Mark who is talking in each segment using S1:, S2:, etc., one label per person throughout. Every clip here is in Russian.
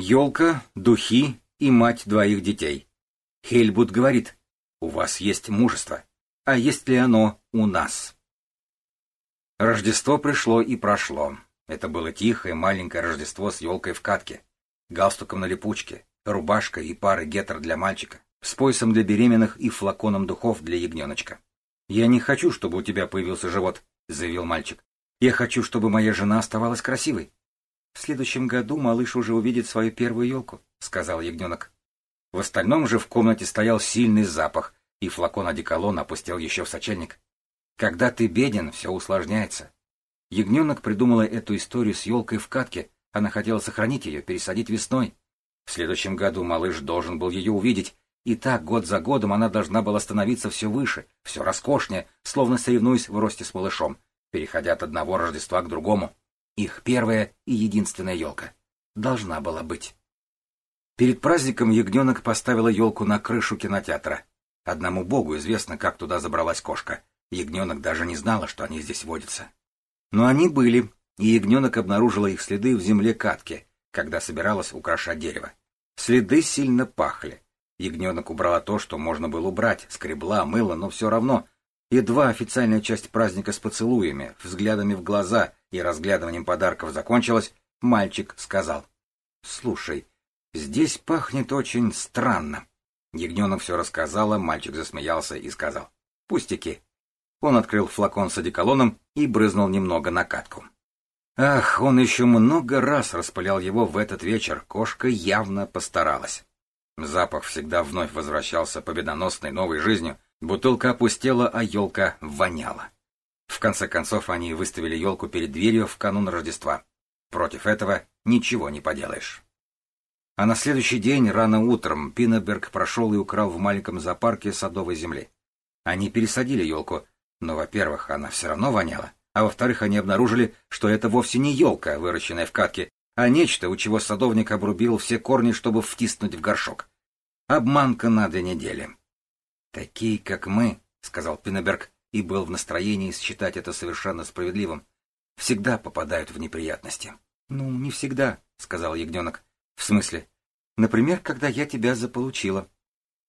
S1: Елка, духи и мать двоих детей. Хельбут говорит, у вас есть мужество, а есть ли оно у нас? Рождество пришло и прошло. Это было тихое маленькое Рождество с елкой в катке, галстуком на липучке, рубашкой и парой гетер для мальчика, с поясом для беременных и флаконом духов для ягненочка. «Я не хочу, чтобы у тебя появился живот», — заявил мальчик. «Я хочу, чтобы моя жена оставалась красивой». «В следующем году малыш уже увидит свою первую елку», — сказал ягненок. В остальном же в комнате стоял сильный запах, и флакон одеколона опустил еще в сочельник. Когда ты беден, все усложняется. Ягненок придумала эту историю с елкой в катке. Она хотела сохранить ее, пересадить весной. В следующем году малыш должен был ее увидеть, и так год за годом она должна была становиться все выше, все роскошнее, словно соревнуясь в росте с малышом, переходя от одного Рождества к другому. Их первая и единственная елка. Должна была быть. Перед праздником ягненок поставила елку на крышу кинотеатра. Одному богу известно, как туда забралась кошка. Ягненок даже не знала, что они здесь водятся. Но они были, и ягненок обнаружила их следы в земле катки, когда собиралась украшать дерево. Следы сильно пахли. Ягненок убрала то, что можно было убрать, скребла, мыла, но все равно. Едва официальная часть праздника с поцелуями, взглядами в глаза и разглядыванием подарков закончилась, мальчик сказал. — Слушай, Здесь пахнет очень странно. Ягненок все рассказала, мальчик засмеялся и сказал. Пустяки. Он открыл флакон с одеколоном и брызнул немного на катку. Ах, он еще много раз распылял его в этот вечер, кошка явно постаралась. Запах всегда вновь возвращался победоносной новой жизнью, бутылка опустела, а елка воняла. В конце концов они выставили елку перед дверью в канун Рождества. Против этого ничего не поделаешь. А на следующий день, рано утром, Пиннеберг прошел и украл в маленьком зоопарке садовой земли. Они пересадили елку, но, во-первых, она все равно воняла, а во-вторых, они обнаружили, что это вовсе не елка, выращенная в катке, а нечто, у чего садовник обрубил все корни, чтобы втиснуть в горшок. Обманка на две недели. «Такие, как мы», — сказал Пиннеберг, и был в настроении считать это совершенно справедливым, — «всегда попадают в неприятности». «Ну, не всегда», — сказал ягненок. В смысле? Например, когда я тебя заполучила.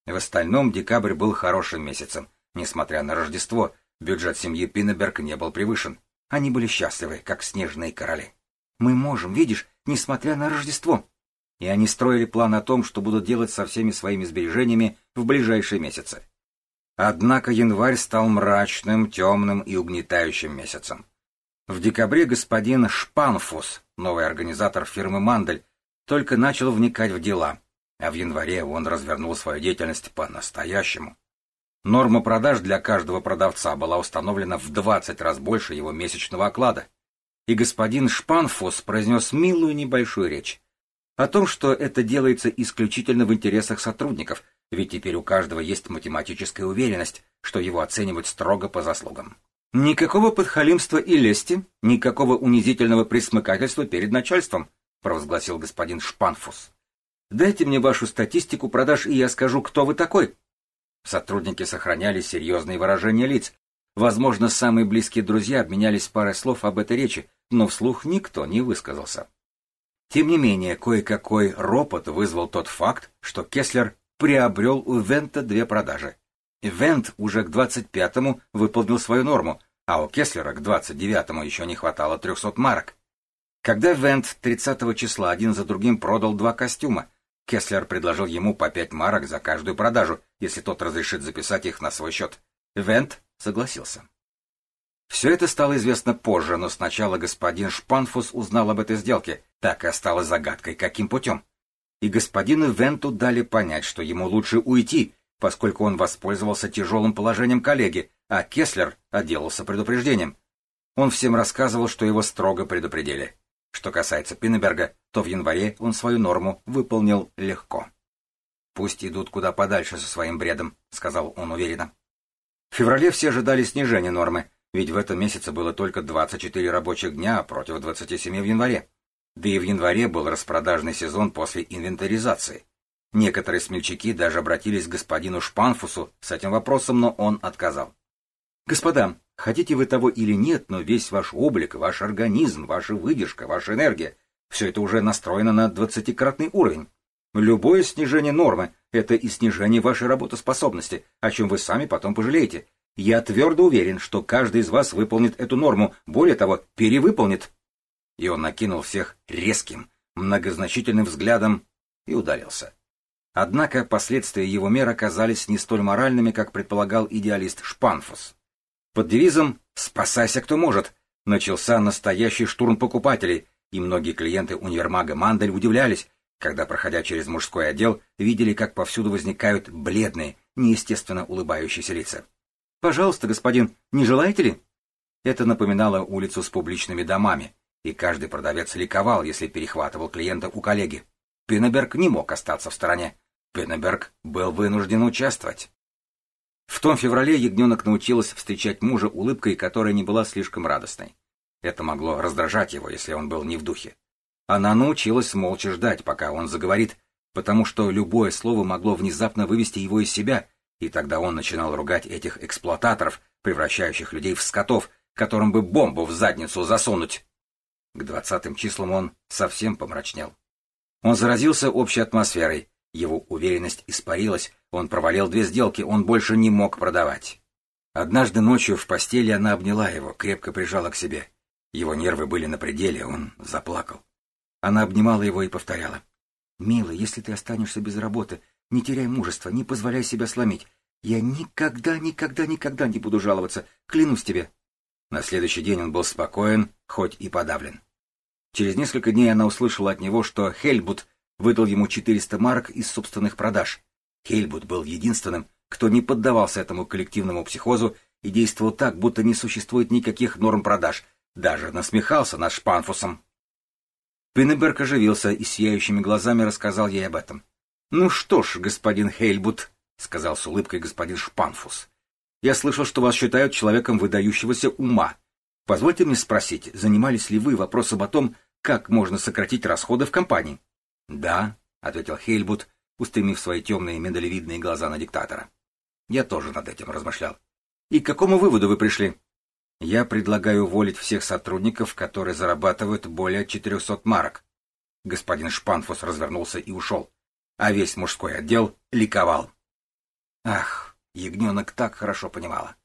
S1: В остальном декабрь был хорошим месяцем. Несмотря на Рождество, бюджет семьи Пиннеберг не был превышен. Они были счастливы, как снежные короли. Мы можем, видишь, несмотря на Рождество. И они строили план о том, что будут делать со всеми своими сбережениями в ближайшие месяцы. Однако январь стал мрачным, темным и угнетающим месяцем. В декабре господин Шпанфус, новый организатор фирмы «Мандель», только начал вникать в дела, а в январе он развернул свою деятельность по-настоящему. Норма продаж для каждого продавца была установлена в 20 раз больше его месячного оклада. И господин Шпанфус произнес милую небольшую речь о том, что это делается исключительно в интересах сотрудников, ведь теперь у каждого есть математическая уверенность, что его оценивают строго по заслугам. Никакого подхалимства и лести, никакого унизительного присмыкательства перед начальством, — провозгласил господин Шпанфус. «Дайте мне вашу статистику продаж, и я скажу, кто вы такой». Сотрудники сохраняли серьезные выражения лиц. Возможно, самые близкие друзья обменялись парой слов об этой речи, но вслух никто не высказался. Тем не менее, кое-какой ропот вызвал тот факт, что Кеслер приобрел у Вента две продажи. Вент уже к 25-му выполнил свою норму, а у Кеслера к 29-му еще не хватало 300 марок. Когда Вент 30 числа один за другим продал два костюма, Кеслер предложил ему по пять марок за каждую продажу, если тот разрешит записать их на свой счет. Вент согласился. Все это стало известно позже, но сначала господин Шпанфус узнал об этой сделке, так и осталось загадкой, каким путем. И господину Венту дали понять, что ему лучше уйти, поскольку он воспользовался тяжелым положением коллеги, а Кеслер отделался предупреждением. Он всем рассказывал, что его строго предупредили. Что касается Пиннеберга, то в январе он свою норму выполнил легко. «Пусть идут куда подальше со своим бредом», — сказал он уверенно. В феврале все ожидали снижения нормы, ведь в этом месяце было только 24 рабочих дня против 27 в январе. Да и в январе был распродажный сезон после инвентаризации. Некоторые смельчаки даже обратились к господину Шпанфусу с этим вопросом, но он отказал. «Господа, Хотите вы того или нет, но весь ваш облик, ваш организм, ваша выдержка, ваша энергия Все это уже настроено на двадцатикратный уровень. Любое снижение нормы — это и снижение вашей работоспособности, о чем вы сами потом пожалеете. Я твердо уверен, что каждый из вас выполнит эту норму, более того, перевыполнит. И он накинул всех резким, многозначительным взглядом и удалился. Однако последствия его мер оказались не столь моральными, как предполагал идеалист Шпанфус. Под девизом «Спасайся, кто может» начался настоящий штурм покупателей, и многие клиенты универмага Мандель удивлялись, когда, проходя через мужской отдел, видели, как повсюду возникают бледные, неестественно улыбающиеся лица. «Пожалуйста, господин, не желаете ли?» Это напоминало улицу с публичными домами, и каждый продавец ликовал, если перехватывал клиента у коллеги. Пиннеберг не мог остаться в стороне. Пиннеберг был вынужден участвовать. В том феврале ягненок научилась встречать мужа улыбкой, которая не была слишком радостной. Это могло раздражать его, если он был не в духе. Она научилась молча ждать, пока он заговорит, потому что любое слово могло внезапно вывести его из себя, и тогда он начинал ругать этих эксплуататоров, превращающих людей в скотов, которым бы бомбу в задницу засунуть. К двадцатым числам он совсем помрачнел. Он заразился общей атмосферой, его уверенность испарилась, он провалил две сделки, он больше не мог продавать. Однажды ночью в постели она обняла его, крепко прижала к себе. Его нервы были на пределе, он заплакал. Она обнимала его и повторяла. «Милый, если ты останешься без работы, не теряй мужества, не позволяй себя сломить. Я никогда, никогда, никогда не буду жаловаться, клянусь тебе». На следующий день он был спокоен, хоть и подавлен. Через несколько дней она услышала от него, что Хельбут выдал ему 400 марок из собственных продаж. Хельбут был единственным, кто не поддавался этому коллективному психозу и действовал так, будто не существует никаких норм продаж, даже насмехался над Шпанфусом. Пиннеберг оживился и сияющими глазами рассказал ей об этом. — Ну что ж, господин Хейльбут, — сказал с улыбкой господин Шпанфус, — я слышал, что вас считают человеком выдающегося ума. Позвольте мне спросить, занимались ли вы вопросом о том, как можно сократить расходы в компании? — Да, — ответил Хейльбут, устремив свои темные миндалевидные глаза на диктатора. — Я тоже над этим размышлял. — И к какому выводу вы пришли? — Я предлагаю уволить всех сотрудников, которые зарабатывают более 400 марок. Господин Шпанфус развернулся и ушел а весь мужской отдел ликовал. Ах, ягненок так хорошо понимала.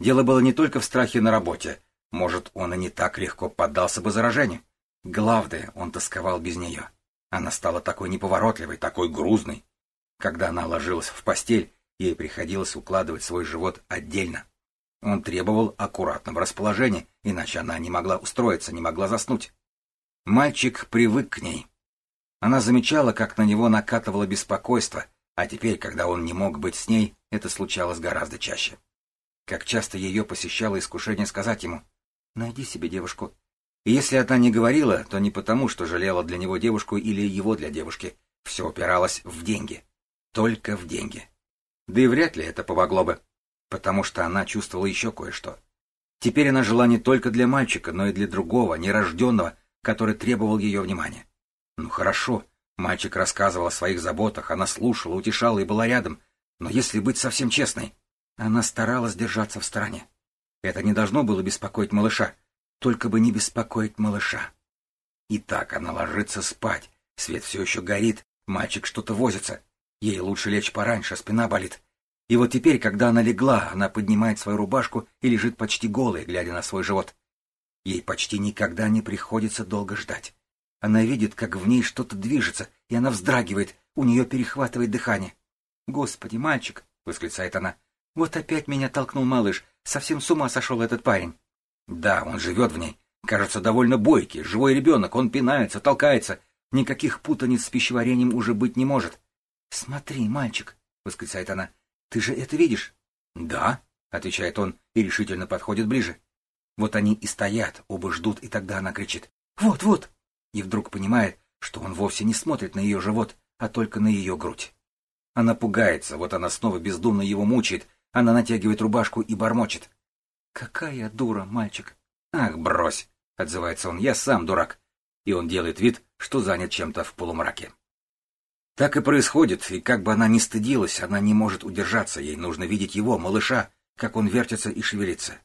S1: Дело было не только в страхе на работе. Может, он и не так легко поддался бы заражению. Главное, он тосковал без нее. Она стала такой неповоротливой, такой грузной. Когда она ложилась в постель, ей приходилось укладывать свой живот отдельно. Он требовал аккуратного расположения, иначе она не могла устроиться, не могла заснуть. Мальчик привык к ней. Она замечала, как на него накатывало беспокойство, а теперь, когда он не мог быть с ней, это случалось гораздо чаще. Как часто ее посещало искушение сказать ему «Найди себе девушку». И если она не говорила, то не потому, что жалела для него девушку или его для девушки. Все упиралось в деньги. Только в деньги. Да и вряд ли это помогло бы, потому что она чувствовала еще кое-что. Теперь она жила не только для мальчика, но и для другого, нерожденного, который требовал ее внимания. Ну хорошо, мальчик рассказывал о своих заботах, она слушала, утешала и была рядом, но если быть совсем честной, она старалась держаться в стороне. Это не должно было беспокоить малыша, только бы не беспокоить малыша. И так она ложится спать, свет все еще горит, мальчик что-то возится. Ей лучше лечь пораньше, спина болит. И вот теперь, когда она легла, она поднимает свою рубашку и лежит почти голой, глядя на свой живот. Ей почти никогда не приходится долго ждать. Она видит, как в ней что-то движется, и она вздрагивает, у нее перехватывает дыхание. «Господи, мальчик!» — восклицает она. «Вот опять меня толкнул малыш. Совсем с ума сошел этот парень». Да, он живет в ней. Кажется, довольно бойкий, живой ребенок. Он пинается, толкается. Никаких путаниц с пищеварением уже быть не может. «Смотри, мальчик!» — восклицает она. «Ты же это видишь?» «Да», — отвечает он и решительно подходит ближе. Вот они и стоят, оба ждут, и тогда она кричит. «Вот, вот!» и вдруг понимает, что он вовсе не смотрит на ее живот, а только на ее грудь. Она пугается, вот она снова бездумно его мучает, она натягивает рубашку и бормочет. «Какая дура, мальчик!» «Ах, брось!» — отзывается он. «Я сам дурак!» И он делает вид, что занят чем-то в полумраке. Так и происходит, и как бы она ни стыдилась, она не может удержаться, ей нужно видеть его, малыша, как он вертится и шевелится.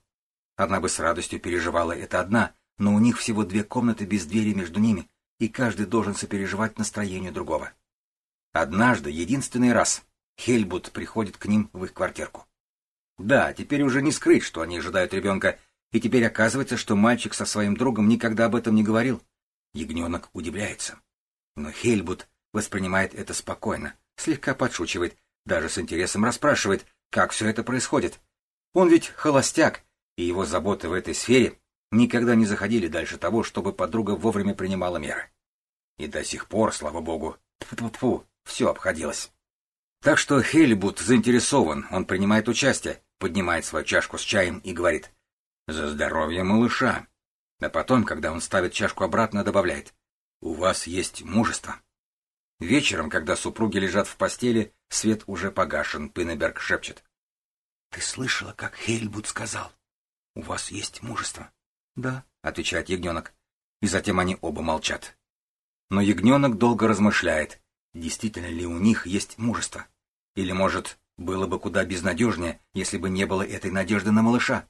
S1: Она бы с радостью переживала это одна, но у них всего две комнаты без двери между ними, и каждый должен сопереживать настроению другого. Однажды, единственный раз, Хельбут приходит к ним в их квартирку. Да, теперь уже не скрыть, что они ожидают ребенка, и теперь оказывается, что мальчик со своим другом никогда об этом не говорил. Ягненок удивляется. Но Хельбут воспринимает это спокойно, слегка подшучивает, даже с интересом расспрашивает, как все это происходит. Он ведь холостяк, и его заботы в этой сфере никогда не заходили дальше того, чтобы подруга вовремя принимала меры. И до сих пор, слава богу, тьфу-тьфу, все обходилось. Так что Хельбут заинтересован, он принимает участие, поднимает свою чашку с чаем и говорит «За здоровье малыша». А потом, когда он ставит чашку обратно, добавляет «У вас есть мужество». Вечером, когда супруги лежат в постели, свет уже погашен, Пиннеберг шепчет. «Ты слышала, как Хейльбуд сказал? У вас есть мужество?» «Да», — отвечает ягненок. И затем они оба молчат. Но ягненок долго размышляет, действительно ли у них есть мужество. Или, может, было бы куда безнадежнее, если бы не было этой надежды на малыша.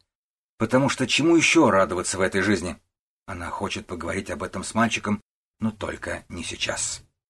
S1: Потому что чему еще радоваться в этой жизни? Она хочет поговорить об этом с мальчиком, но только не сейчас.